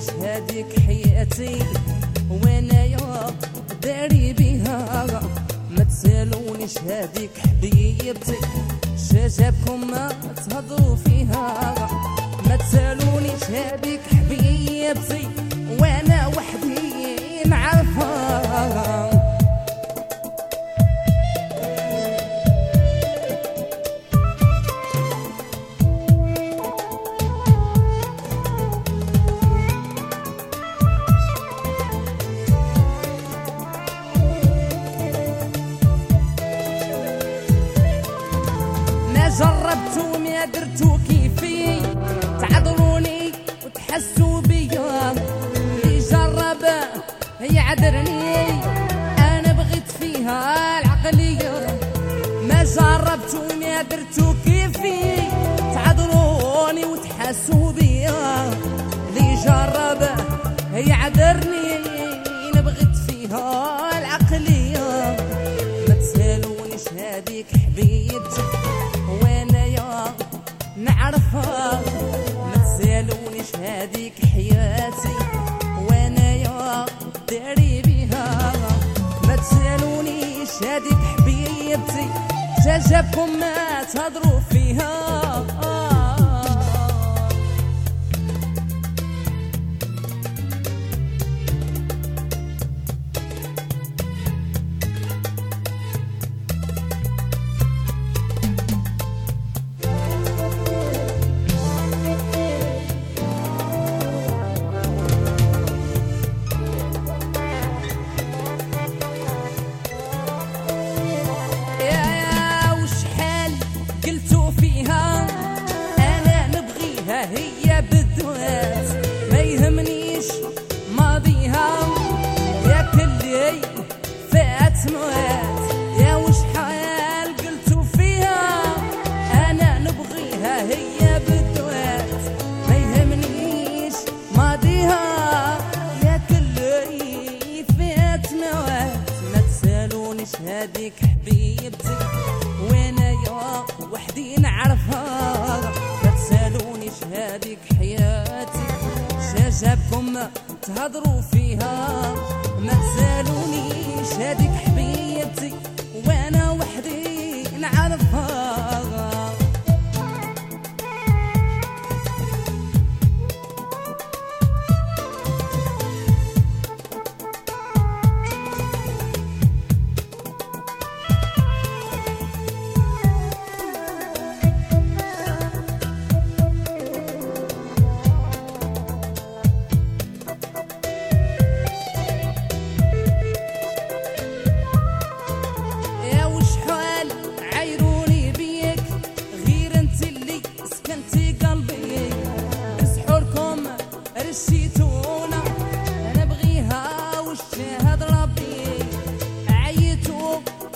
هاديك حياتي وأنا يا داري بها ما تسألونيش هاديك حبيبتي شجابكم ما تهضروا فيها. ما تسألونيش هاديك حبيبتي وأنا جربتو ما درتو كيفي؟ تعذروني وتحسوا بيا. اللي جرب يعذرني أنا بغيت فيها العقلية. ما جربتو ما درتو كيفي؟ تعذروني وتحسوا بيا. اللي جرب يعذرني ما تسالونيش هاديك حياتي ما تسالونيش حبيبتي جاجبكم ما تهضروا فيها. هي بالذات ما يهمنيش ماضيها. يا كلي فات موات. يا وشحال قلتوا فيها؟ أنا نبغيها هي بالذات ما يهمنيش ماضيها. يا كلي فات موات. ما تسألونيش هاديك حبيبتي. وأنا يا وحدي نعرفها؟ شجابكم تهضروا فيها. ما تسالونيش هاديك حبيبتي.